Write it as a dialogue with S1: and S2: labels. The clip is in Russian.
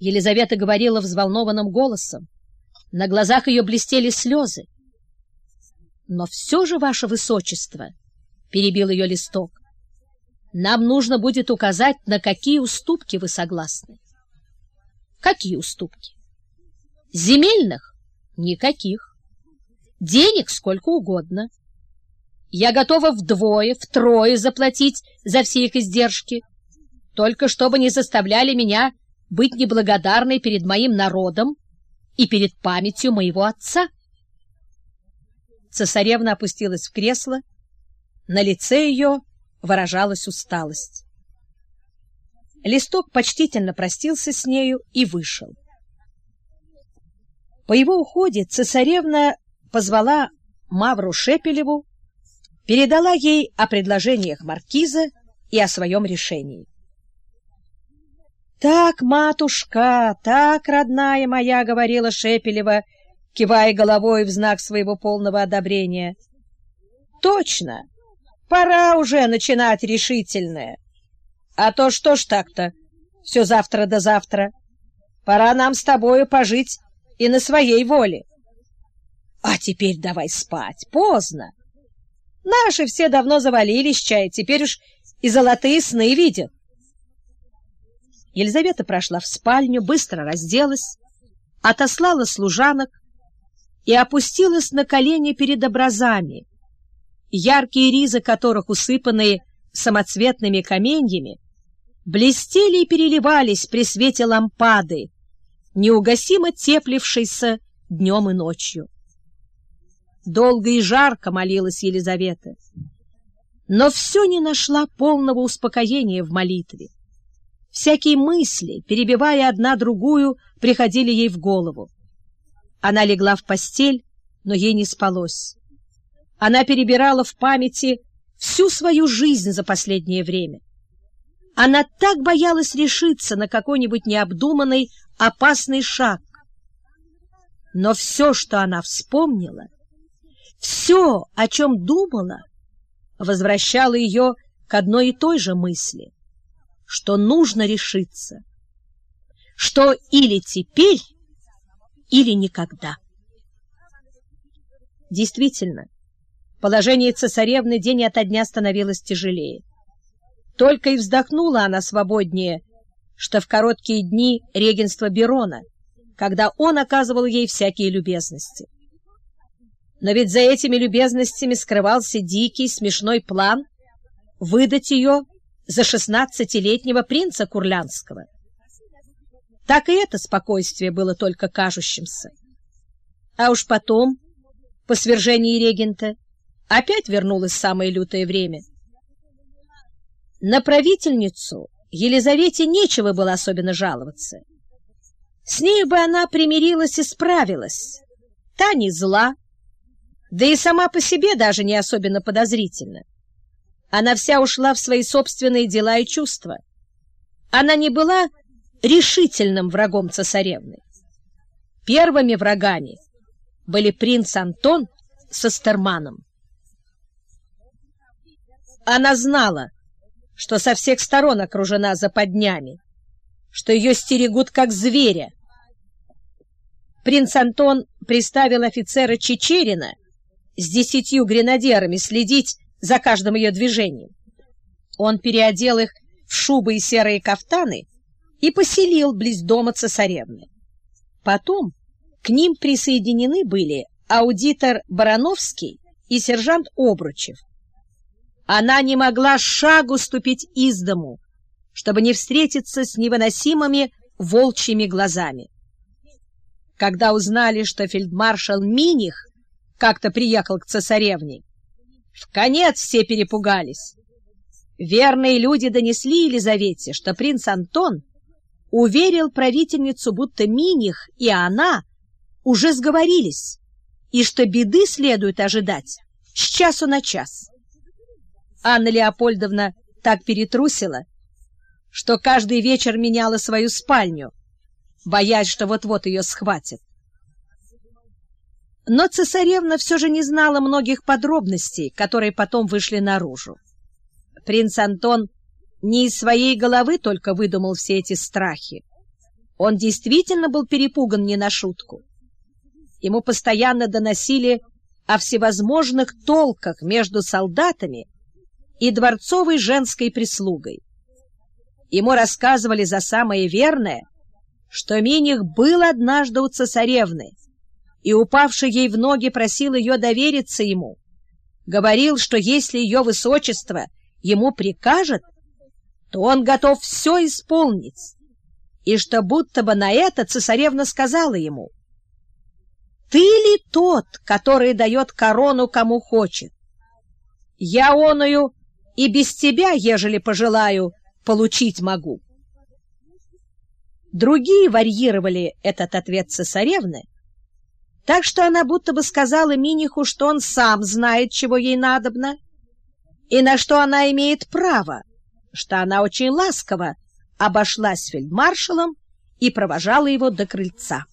S1: Елизавета говорила взволнованным голосом. На глазах ее блестели слезы. «Но все же, ваше высочество», — перебил ее листок, — «нам нужно будет указать, на какие уступки вы согласны». «Какие уступки?» «Земельных? Никаких. Денег сколько угодно. Я готова вдвое, втрое заплатить за все их издержки, только чтобы не заставляли меня быть неблагодарной перед моим народом и перед памятью моего отца. Цесаревна опустилась в кресло, на лице ее выражалась усталость. Листок почтительно простился с нею и вышел. По его уходе цесаревна позвала Мавру Шепелеву, передала ей о предложениях маркиза и о своем решении. «Так, матушка, так, родная моя!» — говорила Шепелева, кивая головой в знак своего полного одобрения. «Точно! Пора уже начинать решительное. А то что ж так-то? Все завтра до завтра. Пора нам с тобою пожить и на своей воле. А теперь давай спать, поздно. Наши все давно завалились чай, теперь уж и золотые сны видят. Елизавета прошла в спальню, быстро разделась, отослала служанок и опустилась на колени перед образами, яркие ризы которых, усыпанные самоцветными каменьями, блестели и переливались при свете лампады, неугасимо теплившейся днем и ночью. Долго и жарко молилась Елизавета, но все не нашла полного успокоения в молитве. Всякие мысли, перебивая одна другую, приходили ей в голову. Она легла в постель, но ей не спалось. Она перебирала в памяти всю свою жизнь за последнее время. Она так боялась решиться на какой-нибудь необдуманный, опасный шаг. Но все, что она вспомнила, все, о чем думала, возвращало ее к одной и той же мысли — что нужно решиться, что или теперь, или никогда. Действительно, положение цесаревны день ото дня становилось тяжелее. Только и вздохнула она свободнее, что в короткие дни регенства Берона, когда он оказывал ей всякие любезности. Но ведь за этими любезностями скрывался дикий, смешной план выдать ее за шестнадцатилетнего принца Курлянского. Так и это спокойствие было только кажущимся. А уж потом, по свержении регента, опять вернулось самое лютое время. На правительницу Елизавете нечего было особенно жаловаться. С ней бы она примирилась и справилась. Та не зла, да и сама по себе даже не особенно подозрительна. Она вся ушла в свои собственные дела и чувства. Она не была решительным врагом цесаревны. Первыми врагами были принц Антон со Стерманом. Она знала, что со всех сторон окружена западнями, что ее стерегут как зверя. Принц Антон приставил офицера Чечерина с десятью гренадерами следить за каждым ее движением. Он переодел их в шубы и серые кафтаны и поселил близ дома цесаревны. Потом к ним присоединены были аудитор Барановский и сержант Обручев. Она не могла шагу ступить из дому, чтобы не встретиться с невыносимыми волчьими глазами. Когда узнали, что фельдмаршал Миних как-то приехал к цесаревне, в конец все перепугались. Верные люди донесли Елизавете, что принц Антон уверил правительницу, будто Миних и она уже сговорились, и что беды следует ожидать с часу на час. Анна Леопольдовна так перетрусила, что каждый вечер меняла свою спальню, боясь, что вот-вот ее схватят. Но цесаревна все же не знала многих подробностей, которые потом вышли наружу. Принц Антон не из своей головы только выдумал все эти страхи. Он действительно был перепуган не на шутку. Ему постоянно доносили о всевозможных толках между солдатами и дворцовой женской прислугой. Ему рассказывали за самое верное, что Миних был однажды у цесаревны и, упавший ей в ноги, просил ее довериться ему. Говорил, что если ее высочество ему прикажет, то он готов все исполнить, и что будто бы на это цесаревна сказала ему, «Ты ли тот, который дает корону кому хочет? Я оную и без тебя, ежели пожелаю, получить могу». Другие варьировали этот ответ цесаревны, так что она будто бы сказала Миниху, что он сам знает, чего ей надобно, и на что она имеет право, что она очень ласково обошлась фельдмаршалом и провожала его до крыльца.